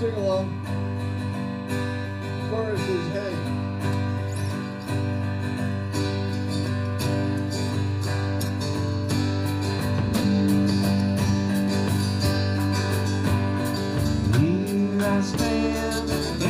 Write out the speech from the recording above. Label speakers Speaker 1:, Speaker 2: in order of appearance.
Speaker 1: sing along. Chorus is hey. Here I stand.